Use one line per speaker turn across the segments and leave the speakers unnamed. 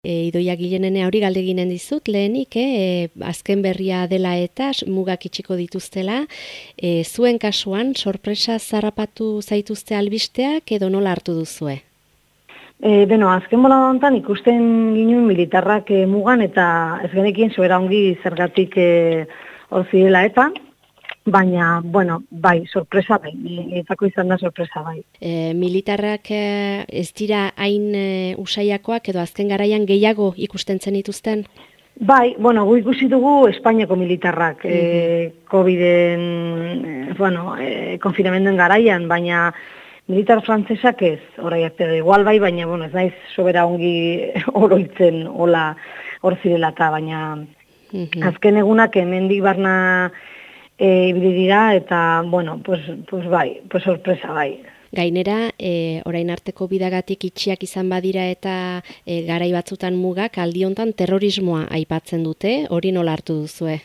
E, idoia gilenene hori galde ginen dizut, lehenik, e, azken berria dela eta mugak itxiko dituztela, e, zuen kasuan, sorpresa zarrapatu zaituzte albisteak edo nola hartu duzue?
E, beno, azken bola hontan ikusten ginen militarrak e, mugan eta ez genekien zuera ongi zergatik e, hor zirela eta, baina, bueno, bai, sorpresa bai, etako izan da sorpresa bai.
E, militarrak e, ez dira hain e, usaiakoak edo azken garaian gehiago ikusten zen dituzten?
Bai, bueno, gu ikusi dugu Espainiako militarrak, mm -hmm. COVID-en, e, bueno, e, konfinamenduen garaian, baina militar frantzesak ez, orai arte igual bai, baina, bueno, ez naiz sobera ongi oroitzen, hola, hor zirela baina mm azken egunak hemendik barna e, ibili dira eta bueno, pues, pues bai, pues sorpresa bai.
Gainera, e, orain arteko bidagatik itxiak izan badira eta e, garai batzutan mugak aldi hontan terrorismoa aipatzen dute, hori nola hartu duzue?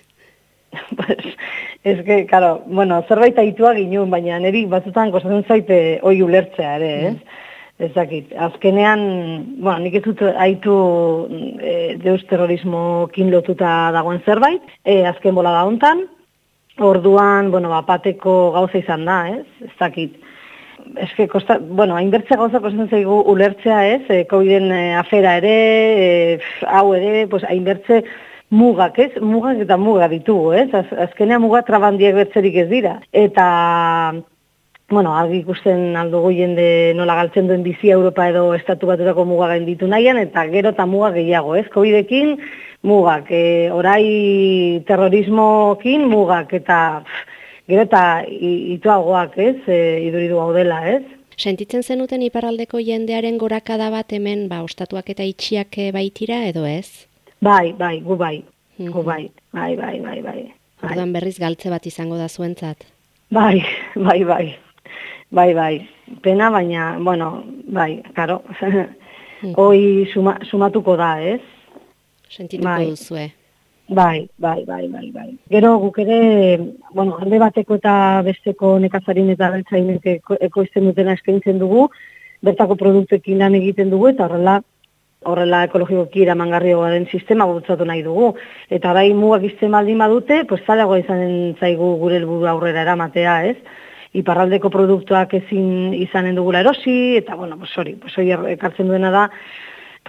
pues, ez que, claro, bueno, zerbait aitua ginen, baina niri batzutan kozatzen zaite oi ulertzea ere, ez? Mm. Ezakit, azkenean, bueno, nik ez dut haitu e, deus terrorismokin lotuta dagoen zerbait, e, azken bola da hontan, Orduan, bueno, bapateko gauza izan da, ez? Ez dakit. Ez que, kosta, bueno, hainbertze gauza kostatzen zaigu ulertzea, ez? E, COVID-en e, afera ere, e, hau ere, pues, hainbertze mugak, ez? Mugak eta muga ditugu, ez? Az, azkenea muga trabandiak bertzerik ez dira. Eta, bueno, argi ikusten aldugu jende nola galtzen duen bizi Europa edo estatu batutako muga ditu nahian, eta gero eta muga gehiago, ez? COVID-ekin, mugak, e, orai terrorismokin mugak eta gero eta ituagoak ez, e, iduridu hau dela ez.
Sentitzen zenuten iparraldeko jendearen gorakada bat hemen, ba, ostatuak eta itxiak e, baitira edo ez?
Bai, bai, gu bai, gu mhm. bai, bai, bai, bai, bai.
Orduan berriz galtze bat izango da zuentzat?
Bai, bai, bai, bai, bai, pena baina, bueno, bai, karo, mhm. hoi suma, sumatuko da, ez?
Sentituko bai. duzue.
Bai, bai, bai, bai, bai. Gero guk ere, bueno, alde bateko eta besteko nekazarin eta beltzainek ekoizten dutena eskaintzen dugu, bertako produktekin lan egiten dugu, eta horrela, horrela ekologikoki iramangarrioa den sistema bultzatu nahi dugu. Eta bai mugak izten baldin badute, pues zalagoa izanen zaigu gure helburu aurrera eramatea, ez? Iparraldeko produktuak ezin izanen dugula erosi, eta bueno, pues hori, pues hori ekartzen duena da,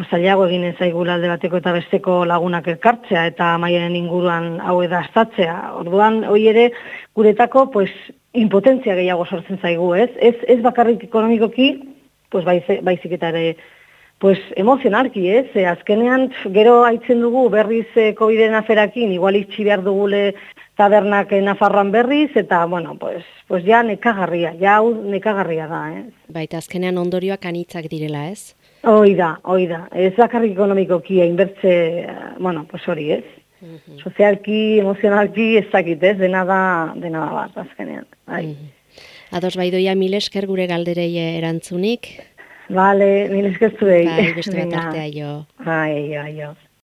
zailago egin zaigula alde bateko eta besteko lagunak elkartzea eta maiaren inguruan hau edastatzea. Orduan, hoi ere, guretako, pues, impotentzia gehiago sortzen zaigu, ez? Ez, ez bakarrik ekonomikoki, pues, baizik eta ere, pues, emozionalki, ez? E, azkenean, gero haitzen dugu berriz e, COVID-en aferakin, igual itxi behar dugule tabernak Nafarroan berriz, eta, bueno, pues, pues ja nekagarria, ja hau nekagarria da, ez?
Baita, azkenean ondorioak anitzak direla, ez?
Hoi da, hoi da. Ez bakarrik ekonomikoki inbertze, bueno, pues hori ez. Mhm. Sozialki, emozionalki, ez dakit ez, dena da, dena da bat, azkenean. Bai. Mm
Ados bai doia mil esker gure galderei erantzunik.
Vale, mil esker zuei.
Bai, beste bat artea jo.
Bai, jo, jo.